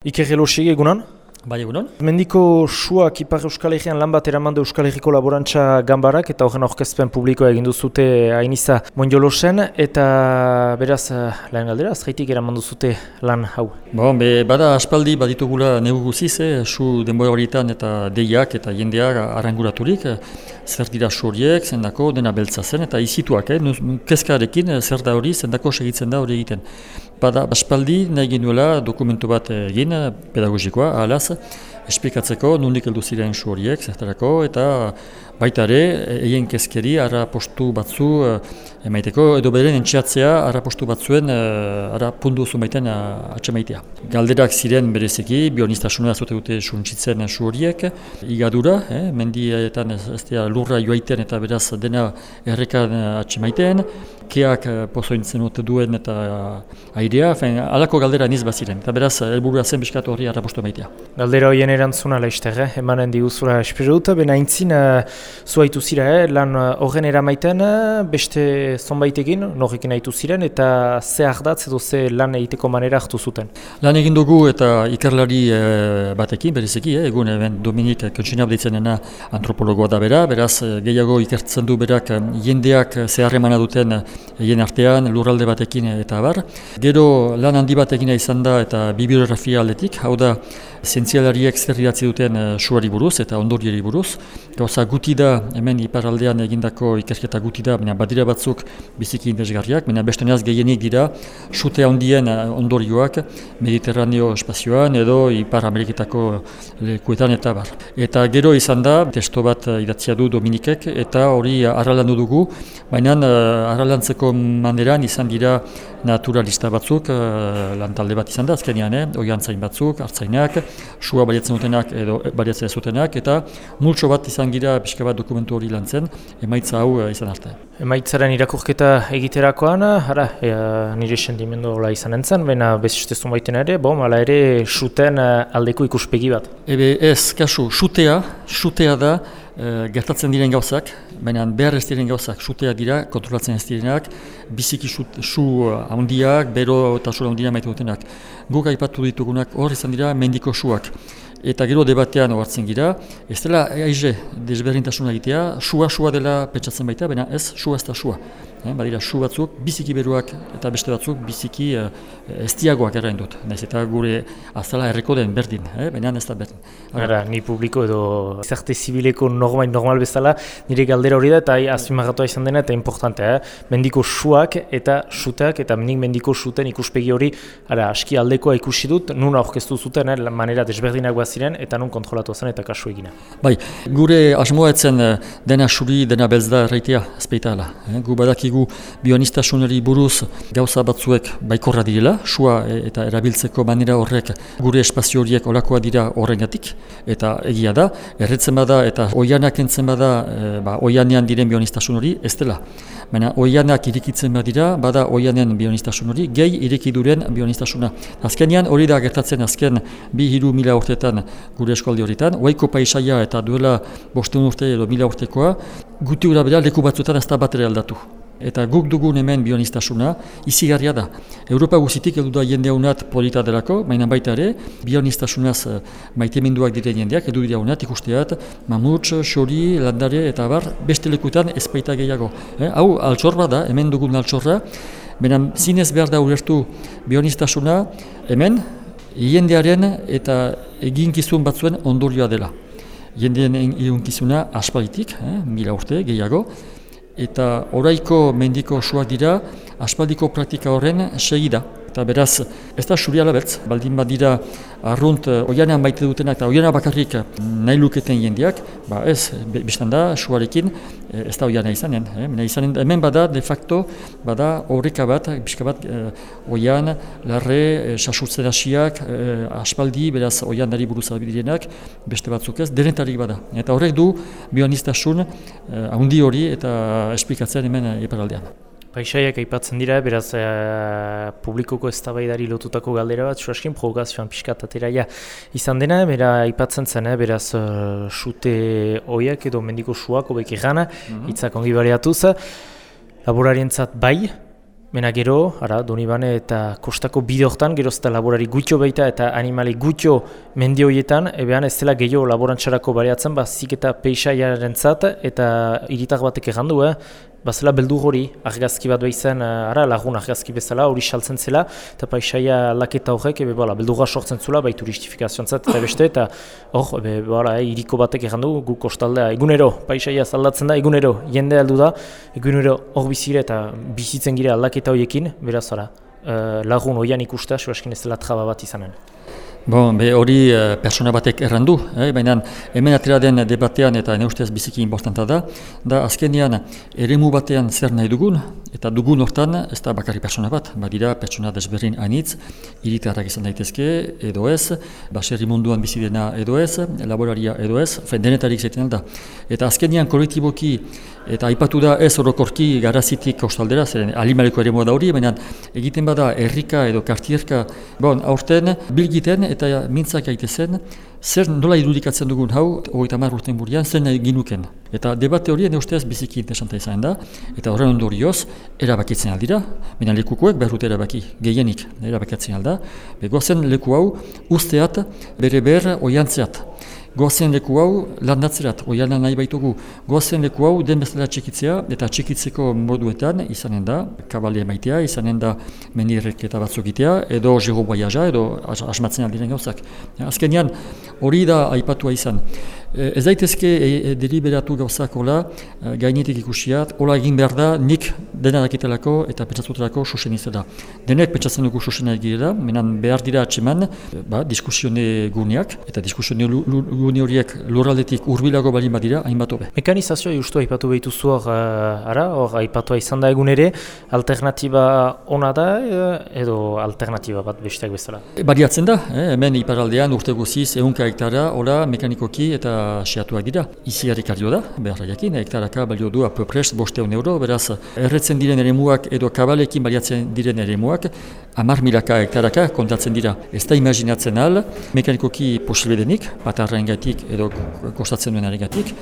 Iker Elosi egunan? Bai egunon. Mendiko suak Ipar Euskal Herrian lan bat eraman du Euskal Herriko laborantza gambarak eta horren aurkezpen publikoa egin duzute hainiza Monjolosen eta beraz lehen galdera, azkaitik eraman duzute lan hau? Bon, be, bada aspaldi baditugula negu guziz, eh, su denbora horietan eta deiak eta jendeak aranguraturik zer dira su horiek, zendako dena beltza zen eta izituak, eh, kezkarekin zer da hori, zendako segitzen da hori egiten. Bada, aspaldi nahi genuela dokumentu bat egin pedagogikoa, ahalaz, esplikatzeko nondik heldu ziren su horiek, zertarako, eta baita ere, egin kezkeri, ara postu batzu eh, emaiteko, edo beren entxeatzea, ara postu batzuen, eh, ara pundu zu maiten eh, atxemaitea. Galderak ziren bereziki, bionistasuna zute dute suntsitzen su horiek, igadura, eh, mendietan ez, ez lurra joaiten eta beraz dena errekan atxemaiteen, keak pozointzen dute duen eta airea, fen, alako galdera niz baziren, eta beraz, helburua zen biskatu hori ara postu emaitea. Galdera horien erantzuna laizter, eh? emanen diguzura espero dut, bena intzin uh, zuaitu zira, eh? lan horren eramaiten beste zonbait egin, norrekin haitu ziren, eta ze ardatz edo ze lan egiteko manera hartu zuten. Lan egin dugu eta ikerlari eh, batekin, berezeki, eh? egun eben Dominik Kontsinab ditzenena antropologoa da bera, beraz gehiago ikertzen du berak jendeak zeharremana duten egin artean, lurralde batekin eta bar. Gero lan handi bat egina izan da eta bibliografia aldetik, hau da zientzialariek zer duten uh, suari buruz eta ondorieri buruz. Gauza guti da, hemen iparaldean egindako ikerketa guti da, baina badira batzuk biziki indesgarriak, baina beste neaz gehienik dira sute handien uh, ondorioak Mediterraneo espazioan edo Ipar Ameriketako lekuetan eta bar. Eta gero izan da, testo bat idatzia du Dominikek eta hori arralandu dugu, baina uh, arralantzeko maneran izan dira naturalista batzuk, uh, lantalde bat izan da, azkenean, eh? oiantzain batzuk, hartzainak, sua baliatzen dutenak edo baliatzen ez dutenak, eta multso bat izan gira pixka bat dokumentu hori lan zen, emaitza hau eh, izan arte. Emaitzaren irakurketa egiterakoan, ara, e, nire sentimendu hola izan entzen, baina bezistezun baiten ere, bom, ala ere, suten eh, aldeko ikuspegi bat. Ebe ez, kasu, sutea, sutea da, gertatzen diren gauzak, baina behar ez diren gauzak, sutea dira, kontrolatzen ez direnak, biziki su handiak, bero eta su handiak maite dutenak. Guk aipatu ditugunak hor izan dira mendiko suak. Eta gero debatean oartzen gira, ez dela aize desberdintasuna egitea, sua-sua dela petsatzen baita, baina ez sua ez da sua. Eh, badira, su batzuk, biziki beruak eta beste batzuk biziki uh, estiagoak errain dut. Naiz eta gure azala erreko den berdin, eh, baina ez da berdin. Ara, ni publiko edo zerte zibileko normal, normal bezala, nire galdera hori da eta azpimagatua izan dena eta importante, eh? mendiko suak eta suteak eta nik mendiko suten ikuspegi hori ara, aski aldekoa ikusi dut, nun aurkeztu zuten, eh, manera desberdinak ziren eta nun kontrolatu zen eta kasu egina. Bai, gure asmoetzen eh, dena suri, dena belzda erraitea, azpeita ala. Eh? Gu badakigu bionistasunari buruz gauza batzuek baikorra direla, sua e, eta erabiltzeko manera horrek gure espazio horiek olakoa dira horrengatik, eta egia da, erretzen bada eta oianak entzen bada, e, ba, oianean diren bionistasun hori, ez dela. Baina oianak irikitzen badira, bada oianen bionistasun hori, gehi irikiduren bionistasuna. Azkenean hori da gertatzen azken bi hiru mila urteetan gure eskoldi horietan, oaiko paisaia eta duela bosteun urte edo mila urtekoa, guti ura bera leku batzuetan ez da bat aldatu. Eta guk dugun hemen bionistasuna, izigarria da. Europa guzitik edu da jende haunat polita delako, baina baita ere, bionistasunaz maitemenduak dire jendeak, edu dira haunat ikusteat, mamuts, xori, landare eta bar, beste lekutan ez baita gehiago. Eh? Hau, altxorra da, hemen dugun altxorra, baina zinez behar da ulertu bionistasuna, hemen, jendearen eta eginkizun batzuen ondorioa dela. Jendeen eginkizuna aspalitik, eh, mila urte, gehiago, eta oraiko mendiko suak dira aspaldiko praktika horren segida. Eta beraz, ez da suri alabetz, baldin badira arrunt uh, oianean baite dutenak eta oianean bakarrik nahi luketen jendeak, ba ez, biztan da, suarekin, eh, ez da oianea izanen. Eh? izanen. Hemen bada, de facto, bada horreka bat, bizka bat, uh, oian, larre, sasurtzen hasiak, aspaldi, beraz, oian dari buruz albidirenak, beste batzuk ez, denetarik bada. Eta horrek du, bioanistasun, uh, handi hori eta esplikatzen hemen uh, Paisaiak aipatzen dira, beraz e, publikoko eztabaidari lotutako galdera bat, suaskin provokazioan pixkat ateraia izan dena, bera aipatzen zen, eh, beraz uh, sute oiak edo mendiko suak obek gana, mm -hmm. ongi bariatuz, laborarientzat bai, Mena gero, ara, Donibane eta kostako bideoktan, gero eta laborari gutxo baita eta animali gutxo mendioietan, ebean ez dela gehiago laborantxarako bariatzen, ba, zik eta peixaiaren zat, eta iritak batek egandu, eh? Bazela beldu hori, argazki bat behizen, uh, ara lagun argazki bezala, hori saltzen zela, eta paisaia laketa horrek, ebe bala, beldu sortzen zula, bai turistifikazioan zat, eta beste, eta hor, ebe bala, eh, iriko batek egandu, gu kostaldea, egunero, paisaia zaldatzen da, egunero, jende aldu da, egunero hor bizire eta bizitzen gira aldaketa horiekin, beraz, ara, uh, lagun hoian ikusta, suaskin ez dela traba bat izanen. Bon, be hori uh, persona batek errandu, eh? baina hemen atera den debatean eta ne ustez biziki importanta da, da azkenean eremu batean zer nahi dugun, eta dugun hortan ez da bakarri persona bat, badira pertsona desberrin anitz, iritarrak izan daitezke edo ez, baserri munduan bizi dena edo ez, laboraria edo ez, denetarik zaiten da. Eta azkenean kolektiboki eta aipatu da ez orokorki garazitik kostaldera, zeren alimaleko ere da hori, baina egiten bada errika edo kartierka, bon, aurten bilgiten eta mintzak zen, zer nola irudikatzen dugun hau, hogeita mar urten burian, zer nahi ginuken. Eta debate horien ustez biziki interesanta izan da, eta horren ondorioz, erabakitzen aldira, baina lekukoek behar dute erabaki, gehienik erabakitzen alda, begozen leku hau usteat bere ber oiantzeat. Goazen leku hau landatzerat, oiana nahi baitugu, goazen leku hau den bezala txikitzea, eta txikitzeko moduetan izanen da, kabalia maitea, izanen da menirek eta batzuk itea, edo jero boiaja, edo asmatzen aldiren gauzak. Azkenean, hori da aipatua izan. Eh, ez daitezke e, e, deliberatu gauzak hola, e, gainetik ikusiat, hola egin behar da, nik dena dakitelako eta pentsatutelako sosen da. Denek pentsatzen dugu sosen egirela, menan behar dira atseman, ba, diskusione guneak, eta diskusione gune horiek lurraldetik urbilago balin badira, hainbat hobe. Mekanizazioa justu haipatu behitu zuak, uh, ara, hor haipatua izan da egun ere, alternatiba ona da edo alternatiba bat besteak bezala? Bariatzen da, eh, hemen iparaldean urte guziz, ehunka hektara, hola, mekanikoki eta xeatuak dira. Iziarik ardio da, behar jakin, hektaraka balio du apoprest bosteun euro, beraz, erretzen diren ere muak edo kabalekin baliatzen diren ere muak, amar milaka hektaraka kontatzen dira. Ez da imaginatzen al, mekanikoki posible denik, batarra engatik edo kostatzen duen arengatik,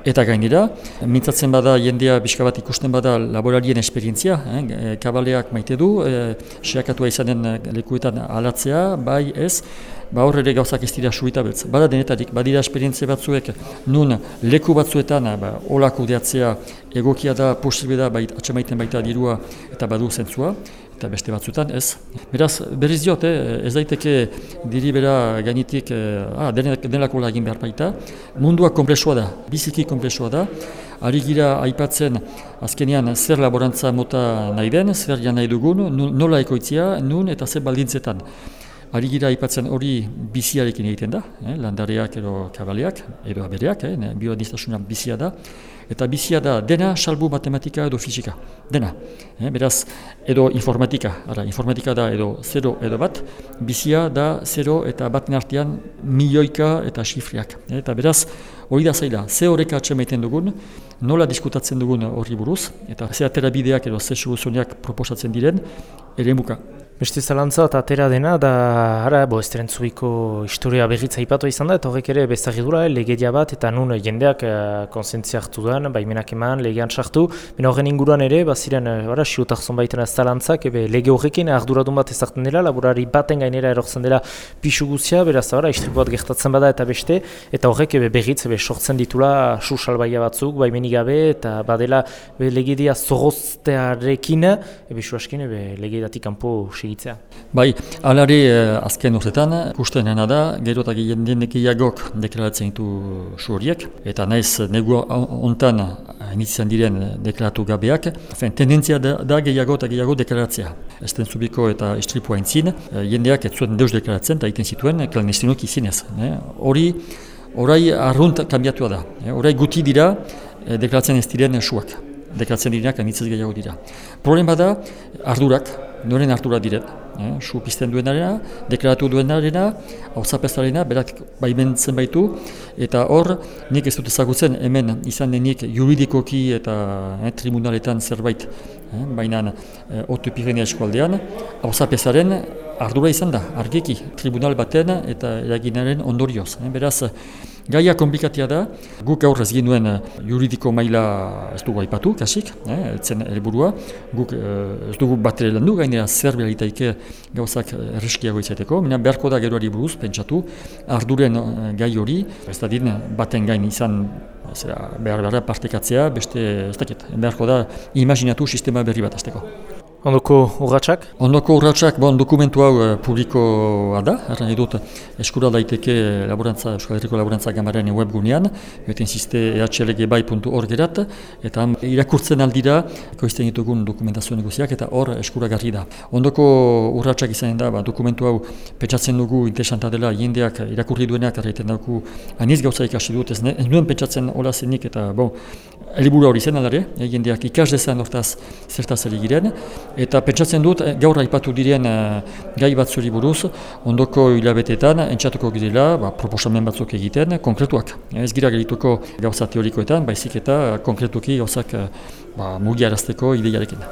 Eta gainera, mintzatzen bada jendea bizka bat ikusten bada laborarien esperientzia, eh, kabaleak maite du, eh, seakatua izanen lekuetan alatzea, bai ez, ba hor ere gauzak ez dira suita beltz. Bada denetarik, badira esperientzia batzuek, nun leku batzuetan, ba, olak udeatzea egokia da, posible da, bait, atxamaiten baita dirua eta badu zentzua, eta beste batzuetan ez. Beraz, berriz diot, eh, ez daiteke diri bera gainitik, eh, ah, denelako lagin behar baita, mundua komplexua da, biziki komplexua da, Ari gira aipatzen azkenean zer laborantza mota nahi den, zer jan nahi dugun, nola ekoitzia, nun eta zer baldintzetan. Ari gira aipatzen hori biziarekin egiten da, eh, landareak edo kabaleak, edo abereak, eh, bioadnistasunan bizia da. Eta bizia da dena salbu matematika edo fizika, dena. Eh, beraz, edo informatika, ara, informatika da edo zero edo bat, bizia da zero eta bat nartian milioika eta xifriak. Eh, eta beraz, hori da zaila, ze horreka atxemaiten dugun, nola diskutatzen dugun horri buruz, eta ze aterabideak edo ze soluzioak proposatzen diren, ere muka. Beste zalantza eta atera dena, da ara, bo, esterentzuiko historia berritza ipatu izan da, eta horrek ere bezagidura, eh, legedia bat, eta nun jendeak eh, konsentzia hartu duen, baimenak eman, legean sartu, bena horren inguruan ere, baziren, eh, ara, siutak zonbaiten zalantzak, ebe lege horrekin arduradun bat ezartzen dela, laborari baten gainera erortzen dela pixu guzia, beraz, ara, istripu bat gertatzen bada eta beste, eta horrek ebe berritz, ebe sortzen ditula susalbaia batzuk, baimenik gabe, eta badela ebe legedia zoroztearekin, ebe suaskin, ebe legedatik kanpo segitzea. Bai, alare eh, azken urtetan, kusten dena da, gero eta gehiagok deklaratzen ditu su horiek, eta naiz negu ontan inizian diren deklaratu gabeak, Fen, tendentzia da, da gehiago eta gehiago deklaratzea. Esten zubiko eta istripua entzin, eh, jendeak ez zuen deus deklaratzen eta egiten zituen klandestinok izinez. Eh. Hori, orai arrunt kambiatua da. Horai guti dira deklaratzen ez diren suak. Deklaratzen direnak anitzez gehiago dira. Problema da, ardurak, noren hartura diret. Eh, su pizten duenarena, deklaratu duenarena, hau zapestarena, berak baimentzen baitu, eta hor, nik ez dut ezagutzen hemen izan denik juridikoki eta eh, tribunaletan zerbait, eh, baina eh, otu pirenia eskualdean, hau ardura izan da, argiki, tribunal baten eta eraginaren ondorioz. Eh, beraz, Gaia komplikatia da, guk gaur ez ginuen eh, juridiko maila ez dugu aipatu, kasik, eh, etzen helburua, guk eh, ez dugu bat ere landu, gainera zer behar gauzak erreskiago izateko, mina beharko da geroari buruz, pentsatu, arduren eh, gai hori, ez da din, baten gain izan zera, behar behar partekatzea, beste ez dakit, beharko da imaginatu sistema berri bat azteko. Ondoko urratsak? Ondoko urratsak, bon, dokumentu hau uh, publikoa da, erran edut eskura daiteke laborantza, Euskal Herriko Laborantza Gamaren webgunean, joten ziste ehlgbai.org erat, eta irakurtzen aldira, koizten ditugun dokumentazio negoziak, eta hor eskura garri da. Ondoko urratsak izan da, ba, dokumentu hau petxatzen dugu interesanta dela, jendeak irakurri duenak, erraiten dugu, aniz gauza ikasi dut, ez, ne, ez nuen petxatzen hola zenik, eta bon, Eliburu hori zen aldare, eh, jendeak ikas dezan hortaz zertaz giren, eta pentsatzen dut eh, gaur aipatu diren uh, gai batzuri buruz, ondoko hilabetetan entxatuko girela ba, proposamen batzuk egiten konkretuak. Ez gira gerituko gauza teorikoetan, baizik eta konkretuki gauzak uh, ba, mugiarazteko ideiarekin.